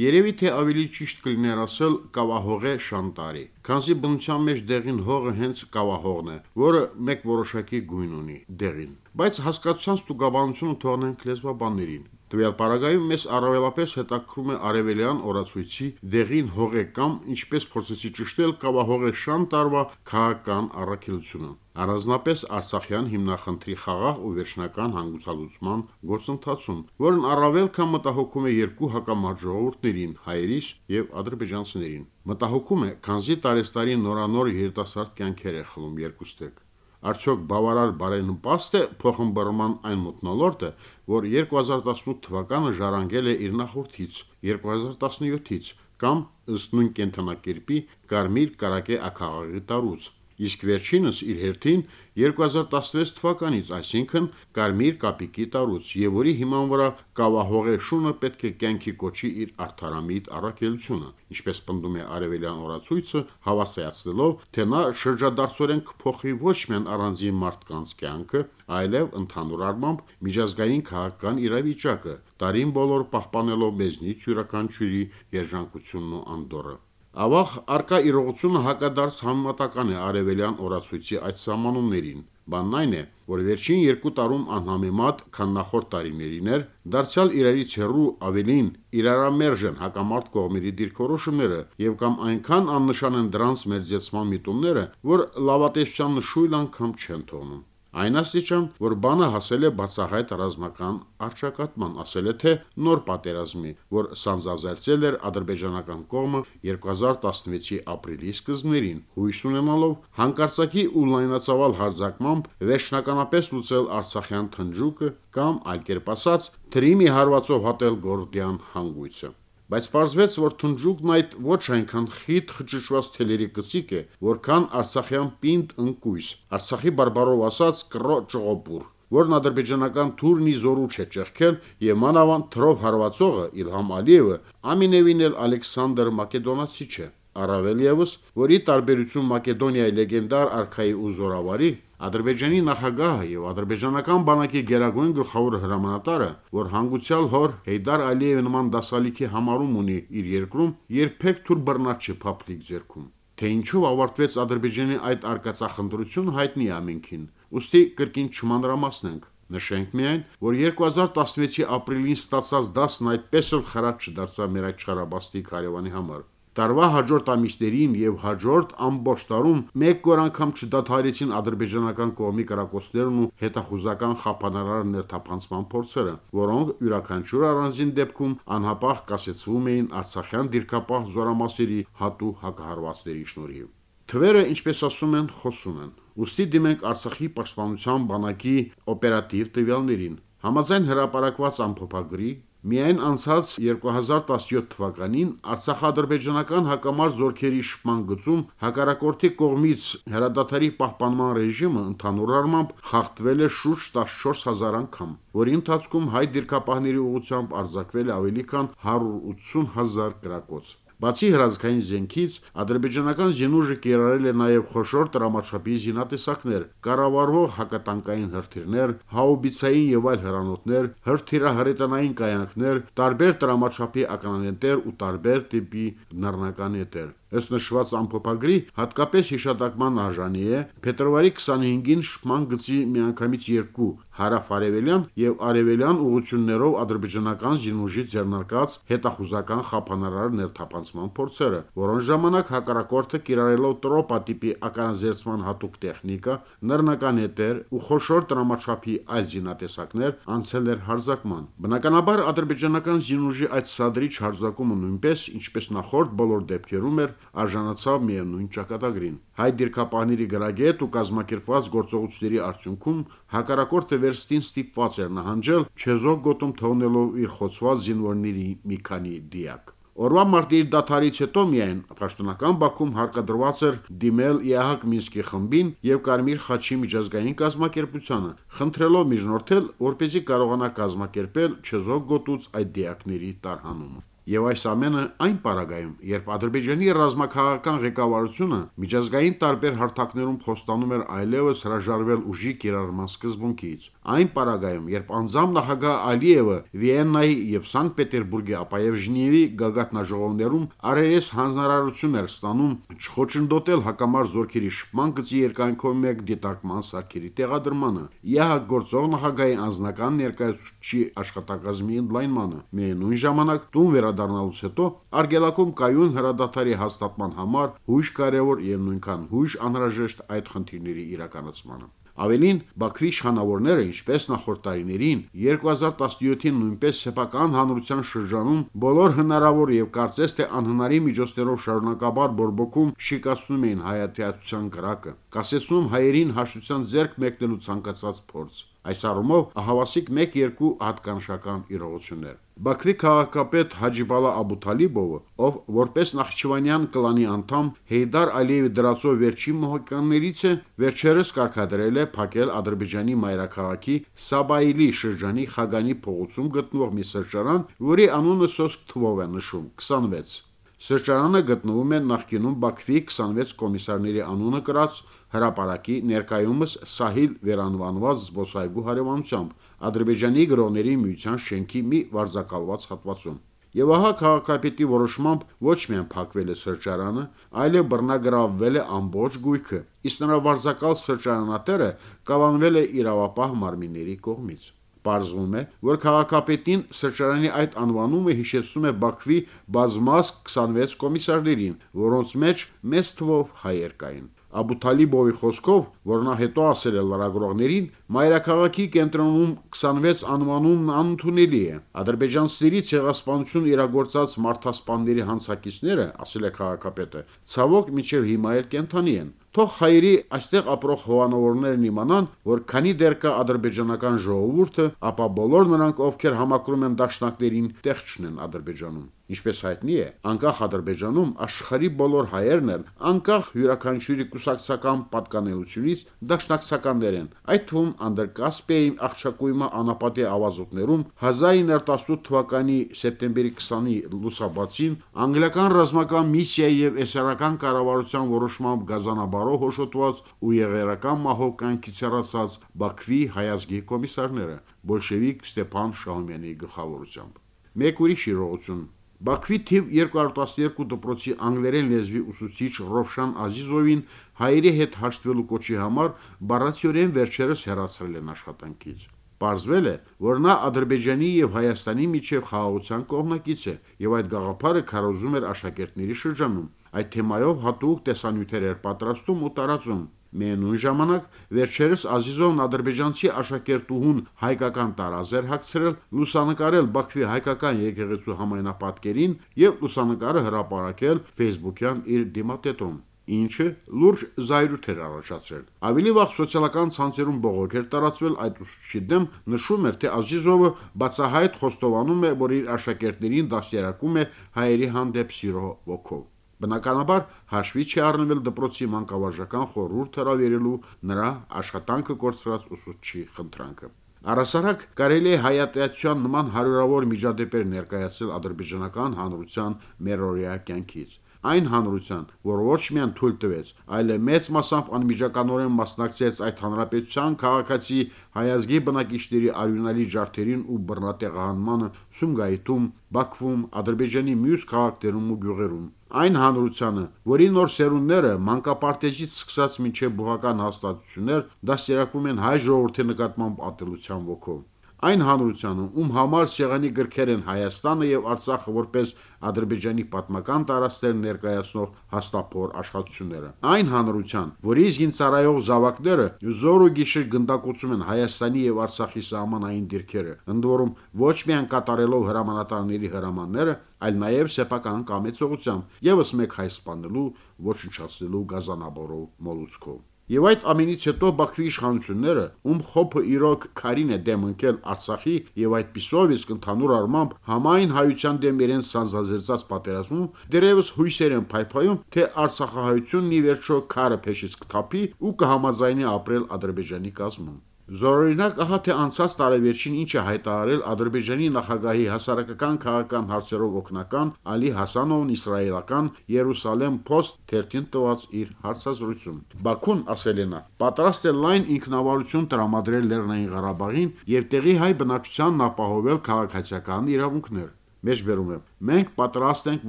Երևի թե ավելի ճիշտ կլիներ ասել կավահողե շանտարի, քանզի բնության մեջ դեղին հողը հենց կավահողն է, որը մեկ որոշակի գույն ունի՝ դեղին: Բայց հասկացության ստուգաբանությունը թողնենք լեզվաբաններին: Տվյալ պարագայում մեզ առավելապես հետաքրքրում է արևելյան օրացույցի դեղին հողե կամ ինչպես փորձեցի ճշտել կավահողե շան տարվա քաղաքական առաքելությունը, առանձնապես արցախյան հիմնախնդրի խաղաղ ու վերջնական հանգուցալուծման գործընթացում, որն առավել քան մտահոգում է երկու հակամարտ ժողովուրդներին՝ հայերիս և ադրբեջանցիներին: Մտահոգում է, քանզի տարեցտարի նորանոր երիտասարդ կյանքեր է խլում երկուստեք: Արդյոք բավարար բարենպաստ է փոխըմբռնման այն մթնոլորտը, որ 2018 թվականը ժառանգել է իր նախորդից՝ 2017-ից կամ, ըստ նույն կենդանակերպի, կարմիր կրակե աքաղաղի տարուց, իսկ վերջինս իր հերթին 2016 թվականից, այսինքն՝ կարմիր կապիկի տարուց և որի հիման վրա կավահողե շունը պետք է կյանքի կոչի իր արդարամիտ առաքելությունը, ինչպես պնդում է արևելյան օրացույցը, հավաստիացնելով, թե նա շրջադարձորեն կփոխի ոչ միայն առանձին մարդկանց կյանքը, այլև ընդհանուր առմամբ միջազգային քաղաքական իրավիճակը, տարին բոլոր պահպանելով մեզնից յուրաքանչյուրի երջանկությունն ու անդորրը: Ավաղ, առկա իրողությունը հակադարձ համեմատական է արևելյան օրացույցի այդ սահմանումներին: Բանն այն է, որ վերջին երկու տարում անհամեմատ, քան նախորդ տարիներին էր, դարձյալ իրարից հեռու, ավելին, իրարամերժ են հակամարտ կողմերի դիրքորոշումները և կամ այնքան աննշան են դրանց մերձեցման միտումները, որ լավատեսության նշույլ անգամ չեն թողնում: Այն աստիճան, որ բանը հասել է բացահայտ ռազմական առճակատման, ասել է թե՝ նոր պատերազմի, որ սանձազերծել էր ադրբեջանական կողմը 2016թ. ապրիլի սկզբներին, հույս ունենալով հանկարծակի ու լայնածավալ հարձակմամբ վերջնականապես լուծել արցախյան թնջուկը կամ, այլ կերպ ասած, թրի մի հարվածով հատել գորդիան հանգույցը: Բայց պարզվեց, որ թնջուկն այդ ոչ այնքան խիտ խճճված թելերի կծիկ է, որքան արցախյան պինդ ընկույզ, Արցախի բարբառով ասած՝ կռո ճղոպուր, որն ադրբեջանական թուրն ի զորու չէ ճեղքել և մանավանդ թրով հարվածողը՝ Իլհամ Ալիևը, ամենևին էլ Ալեքսանդր Մակեդոնացի չէ: Առավել ևս, որ ի տարբերություն Մակեդոնիայի լեգենդար արքայի ու զորավարի, Ադրբեջանի նախագահը և ադրբեջանական բանակի գերագույն գլխավոր հրամանատարը, որ հանգուցյալ հոր՝ Հեյդար Ալիևի նման դասալիքի համարում ունի իր երկրում, երբեք թուր բռնած չի փափլիկ ձեռքում: Թե ինչով ավարտվեց Ադրբեջանի այդ արկածախնդրությունը հայտնի է ամենքին, ուստի կրկին չմանրամասնենք: Նշենք միայն, որ 2016թ. ապրիլին ստացած դասն այդպես էլ խրատ չդարձավ մեր այդ չարաբաստիկ հարևանի համար: Տարվա հաջորդ ամիսներին և հաջորդ ամբողջ տարում մեկ օր անգամ չդադարեցին ադրբեջանական կողմի կրակոցներն ու հետախուզական խափանարար ներթափանցման փորձերը, որոնք յուրաքանչյուր առանձին դեպքում անհապաղ կասեցվում էին արցախյան դիրքապահ զորամասերի հատուկ հակահարվածների շնորհիվ: Թվերը, ինչպես ասում են, խոսում են: Ուստի դիմենք Արցախի պաշտպանության բանակի օպերատիվ տվյալներին: Համաձայն հրապարակված ամփոփագրի, միայն անցած 2017 թվականին արցախա-ադրբեջանական հակամարտ զորքերի շփման գծում հակառակորդի կողմից հրադադարի պահպանման ռեժիմը ընդհանուր առմամբ խախտվել է շուրջ 14 հազար անգամ, որի ընթացքում հայ դիրքապահների ուղղությամբ արձակվել է ավելի քան 180 հազար կրակոց: Բացի հրաձգային զենքից, ադրբեջանական զինուժը կիրառել է նաև խոշոր տրամաչափի զինատեսակներ, կառավարվող հակատանկային հրթիռներ, հաուբիցային և այլ հրանոթներ, հրթիռահրետանային կայանքներ, տարբեր տրամաչափի ականանետեր ու տարբեր տիպի նռնական նետեր: Ըստ նշված ամփոփագրի, հատկապես հիշատակման արժանի է. Փետրվարի 25-ին շփման գծի միանգամից երկու՝ հարավ-արևելյան և արևելյան ուղղություններով ադրբեջանական զինուժի ձեռնարկած հետախուզական խափանարար ներթափանցման փորձերը, որոնց ժամանակ հակառակորդը կիրառելով տրոպա տիպի ականազերծման հատուկ տեխնիկա, նռնական նետեր ու խոշոր տրամաչափի այլ զինատեսակներ, անցել էր հարձակման: Բնականաբար ադրբեջանական զինուժի այդ սադրիչ հարձակումը նույնպես, ինչպես նախորդ բոլոր դեպքերում էր, արժանացավ միևնույն ճակատագրին: Հայ դիրքապահների գրագետ ու կազմակերպված գործողությունների արդյունքում հակառակորդը վերստին ստիպված էր նահանջել, չեզոք գոտում թողնելով իր խոցված զինվորների մի քանի դիակ: Օրվա մարտի դադարից հետո միայն, պաշտոնական Բաքուն հարկադրված էր դիմել ԵԱՀԿ Մինսկի խմբին և Կարմիր խաչի միջազգային կազմակերպությանը, խնդրելով միջնորդել, որպեսզի կարողանա կազմակերպել չեզոք գոտուց այդ դիակների տարհանումը: Եվ այս ամենը այն պարագայում, երբ Ադրբեջանի ռազմաքաղաքական ղեկավարությունը միջազգային տարբեր հարթակներում խոստանում էր այլևս հրաժարվել ուժի կիրառման սկզբունքից, այն պարագայում, երբ անձամբ նախագահ Ալիևը Վիեննայի եւ Սանկտ Պետերբուրգի, ապա եւ Ժնևի գագաթնաժողովներում արերես հանձնարարություն էր ստանում չխոչընդոտել հակամարտ զորքերի շփման գծի երկայնքով մեկ դիտարկման սարքերի տեղադրմանը, ԵՀ գործող նախագահի անձնական ներկայացուցչի աշխատակազմի ընդլայնմանը։ Միևնույն ժամանակ տուն վերադառնալուց հետո Արգելակում կայուն հրադադարի հաստատման համար հույժ կարևոր եւ նույնքան հույժ անհրաժեշտ այդ խնդիրների իրականացմանը։ Ավելին, Բաքվի իշխանավորները, ինչպես նախորդ տարիներին, 2017-ին նույնպես սեփական հանրության շրջանում բոլոր հնարավոր եւ կարծես թե անհնարի միջոցներով շարունակաբար բորբոքում շիկացնում էին հայատյացության կրակը, կասեցնում հայերին հաշտության ձեռք մեկնելու ցանկացած փորձ։ Այս առումով ահավասիկ 1-2 հատկանշական իրողություններ։ Բաքվի քաղաքապետ Հաջիբալա Աբութալիբովը, ով որպես Նախճիվանյան կլանի անդամ Հեյդար Ալիևի դրացով վերջին մոհիկաններից է, վերջերս կարգադրել է փակել Ադրբեջանի մայրաքաղաքի Սաբայիլի շրջանի Խագանի փողոցում գտնվող մի սրճարան, որի անունը Սոսկ թվով է նշում 26 Սրճարանը գտնվում է նախկինում Բաքվի 26 կոմիսարների անունը կրած հրապարակի ներկայումս Սահիլ վերանվանված զբոսայգու հարևանությամբ Ադրբեջանի գրողների միության շենքի մի վարձակալված հատվածում։ Եվ ահա քաղաքապետի որոշմամբ ոչ միայն փակվել է սրճարանը, այլև բռնագրավվել է ամբողջ գույքը, իսկ նրա վարձակալ սրճարանատերը կալանվել է իրավապահ մարմինների կողմից։ Պարզվում է, որ քաղաքապետին սրճարանի այդ անվանումը հիշեցնում է Բաքվի բազմազգ 26 կոմիսարներին, որոնց մեջ մեծ թվով հայեր կային։ Աբութալիբովի խոսքով, որ նա հետո ասել է լրագրողներին, մայրաքաղաքի կենտրոնում 26 անվանումն անընդունելի է։ Ադրբեջանցիների ցեղասպանություն իրագործած մարդասպանների հանցակիցները, ասել է քաղաքապետը, ցավոք միջև հիմա էլ կենթանի են։ Թող հայերի այստեղ ապրող հովանավորներն իմանան, որ քանի դեռ կա ադրբեջանական ժողովուրդը, ապա բոլոր նրանք, ովքեր համակրում են դաշնակներին, տեղ չունեն Ադրբեջանում։ Ինչպես հայտնի է, անկախ Ադրբեջանում աշխարի բոլոր հայերն էլ, անկախ յուրաքանչյուրի կուսակցական պատկանելությունից դաշնակցականներ են։ Այդ թվում Անդրկասպիայի աղջակույմը անապատի ավազուտներում 1918 թվականի սեպտեմբերի 20-ի լուսաբացին անգլիական ռազմական միսիայի եւ էսարական կառավարության որոշմամբ գազանաբարով հոշոտված ու եղերական մահով կյանքից հեռացած Բաքվի հայազգի կոմիսարները բոլշևիկ Ստեփան Շահումյանի գլխավորությամբ։ Մեկ ուրիշ իրողություն Բաքվի թիվ 212 դպրոցի անգլերեն լեզվի ուսուցիչ Ռովշան Ազիզովին հայերի հետ հաշտվելու կոչի համար բառացիորեն վերջերս հեռացրել են աշխատանքից։ Պարզվել է, որ նա Ադրբեջանի եւ Հայաստանի միջև խաղաղության կողմնակից է եւ այդ գաղափարը քարոզում էր աշակերտների շրջանում։ Այդ թեմայով հատուկ տեսանյութեր էր պատրաստում ու տարածում։ Միևնույն ժամանակ վերջերս Ազիզովն ադրբեջանցի աշակերտուհուն հայկական տարազ էր հագցրել, լուսանկարել Բաքվի հայկական եկեղեցու համայնապատկերին եւ լուսանկարը հրապարակել Facebook-յան իր դիմատետում ինչը լուրջ զայրույթ էր առաջացրել։ Ավելի վաղ սոցիալական ցանցերում բողոք էր տարածվել այդ ուսուցչի դեմ, նշում էր, թե Ազիզովը բացահայտ խոստովանում է, որ իր աշակերտներին դաստիարակում է հայերի հանդեպ սիրո ոգով։ Բնականաբար հաշվի չի առնվել դպրոցի մանկավարժական խորհուրդ հրավիրելու նրա աշխատանքը կորցրած ուսուցչի խնդրանքը։ Առասարակ կարելի է հայատյացության նման հարյուրավոր միջադեպեր ներկայացել ադրբեջանական հանրության մերօրյա կյանքից այն հանրության, որ ոչ միայն թույլ տվեց, այլ մեծ մասամբ անմիջականորեն մասնակցեց այդ հանրապետության քաղաքացի հայազգի բնակիչների արյունալի ջարդերին ու բռնատեղահանմանը Սումգայիթում, Բաքվում, Ադրբեջանի մյուս քաղաքներում ու գյուղերում այն հանրությանը, որի նոր սերունդները մանկապարտեզից սկսած մինչև բուհական հաստատություններ դաստիարակվում են հայ ժողովրդի նկատմամբ ատելության ոգով այն հանրությանը, ում համար սեղանի գրքեր են Հայաստանը եւ Արցախը որպես Ադրբեջանի պատմական տարածքներ ներկայացնող հաստափոր աշխատությունները։ Այն հանրության, որի զինծառայող զավակները զոր ու գիշեր գնդակոծում են Հայաստանի եւ Արցախի սահմանային դիրքերը, ընդ որում ոչ միայն կատարելով հրամանատարների հրամանները, այլ նաև սեփական կամեցողությամբ, եւս մեկ հայ սպանելու, ոչնչացնելու գազանաբորով մոլուցքով։ Եվ այդ ամենից հետո Բաքվի իշխանությունները, ում խոփը իրոք քարին է դեմ ընկել Արցախի եւ այդ պիսով իսկ ընդհանուր առմամբ համայն հայության դեմ իրենց սանձազերծած պատերազմում, դերևս հույսեր են փայփայում, թե Արցախահայությունն ի վերջո քարը փեշից կթափի ու կհամաձայնի ապրել Ադրբեջանի կազմում։ Զորօրինակ ահա թե անցած տարեվերջին ինչ է հայտարարել Ադրբեջանի նախագահի հասարակական քաղաքական հարցերով օգնական Ալի Հասանովն իսրայելական Երուսալեմ Post թերթին տված իր հարցազրույցում։ Բաքուն ասել է նա, պատրաստ է լայն ինքնավարություն տրամադրել Լեռնային Ղարաբաղին եւ տեղի հայ բնակչությանն ապահովել քաղաքացիական իրավունքներ։ Մեջբերում եմ. մենք պատրաստ ենք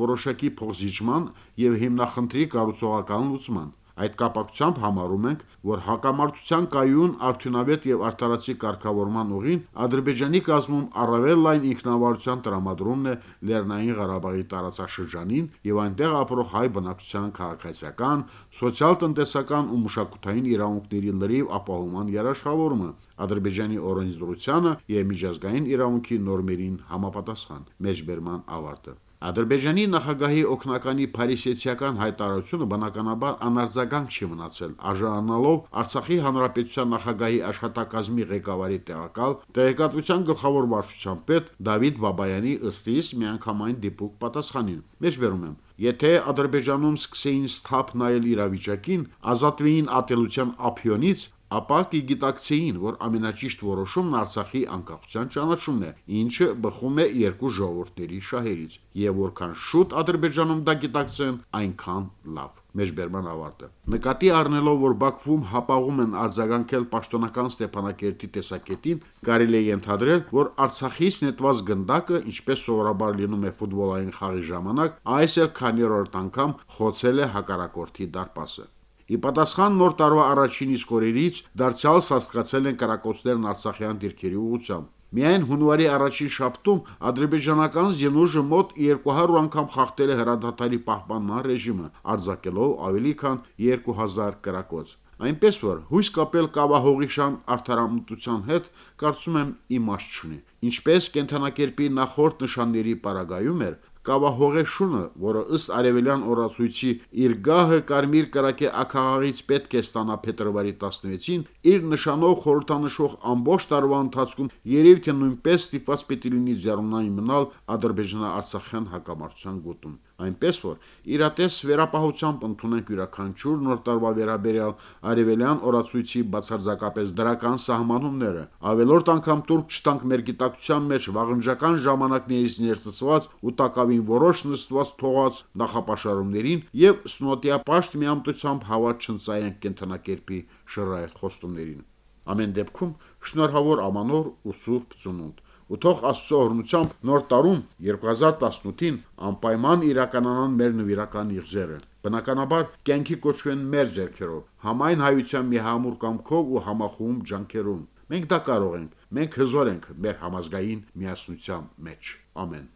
որոշակի փոխզիջման եւ հիմնախնդրի կառուցողական լուծման։ Այդ կապակցությամբ համարում ենք, որ հակամարտության կայուն, արդյունավետ եւ արդարացի կարգավորման ուղին Ադրբեջանի կազմում առավել լայն ինքնավարության տրամադրումն է Լեռնային Ղարաբաղի տարածաշրջանին եւ այնտեղ ապրող հայ բնակչության քաղաքացիական, սոցիալ-տնտեսական ու մշակութային իրավունքների լրիվ ապահովման երաշխավորումը Ադրբեջանի օրենսդրությանը եւ միջազգային իրավունքի նորմերին համապատասխան։ Մեջբերման ավարտը Ադրբեջանի նախագահի օկնականի Փարիսեցիական հայտարարությունը բնականաբար անարձագանք չի մնացել, արժանանալով Արցախի հանրապետության նախագահի աշխատակազմի ղեկավարի տեղակալ տեղեկատվության գլխավոր վարչության պետ Դավիթ Բաբայանի ըստիս միանգամայն դիպուկ պատասխանին։ Մեջբերում եմ. Եթե Ադրբեջանում սկսեին սթափ նայել իրավիճակին, ազատվեին ատելության ափիոնից, ապա կգիտակցեին, որ ամենաճիշտ որոշումն Արցախի անկախության ճանաչումն է, ինչը բխում է երկու ժողովուրդների շահերից, եւ որքան շուտ Ադրբեջանում դա գիտակցեն, այնքան լավ մեջբերման ավարտը։ Նկատի առնելով, որ Բաքվում հապաղում են արձագանքել պաշտոնական Ստեփանակերտի տեսակետին, կարելի է ենթադրել, որ Արցախից նետված գնդակը, ինչպես սովորաբար լինում է ֆուտբոլային խաղի ժամանակ, այս էլ քանյորորդ անգամ խոցել է հակարակորթի դարպասը։ Ի պատասխան նոր տարվա առաջին իսկ օրերից դարձյալ սաստկացել են կրակոցներն Արցախյան դիրքերի ուղությամբ։ Միայն հունվարի առաջին շաբթում ադրբեջանական զինուժը մոտ 200 անգամ խախտել է հրադադարի պահպանման ռեժիմը, արձակելով ավելի քան 2000 կրակոց։ Այնպես որ հույս կապել կավահողիշան արդարամտության հետ կարծում եմ իմաստ չունի։ Ինչպես կենթանակերպի նախորդ նշանների պարագայում էր, Կավահողե շունը, որը ըստ արևելյան օրացույցի իր գահը Կարմիր կրակե ակաղաղից պետք է ստանա փետրվարի 16-ին, իր նշանով խորհրդանշող ամբողջ տարվա ընթացքում երևի թե նույնպես ստիպված պիտի լինի ձեռնային մնալ Ադրբեջանա-Արցախյան հակամարտության գոտում այնպես որ իրատես վերապահությամբ ընդունենք յուրաքանչյուր նոր տարվա վերաբերյալ արևելյան օրացույցի բացարձակապես դրական սահմանումները ավելորդ անգամ турք չտանք մեր գիտակցության մեջ վաղնջական ժամանակներից ներծծված ու տակավին որոշ նստված թողած նախապաշարումներին եւ սնոտիա պաշտ միամտությամբ հավատ չնցայենք կենթանակերպի շռայլ խոստումներին ամեն դեպքում շնորհավոր ամանոր ու սուրբ ծնունդ ու թող Աստծո օրնությամբ նոր տարում 2018-ին անպայման իրականանան մեր նվիրական իղձերը։ Բնականաբար կյանքի կոչվեն մեր ձեռքերով, համայն հայության մի համուր կամքով ու համախոհում ջանքերում։ Մենք դա կարող ենք։ Մենք հզոր ենք մեր համազգային միասնության մեջ։ Ամեն։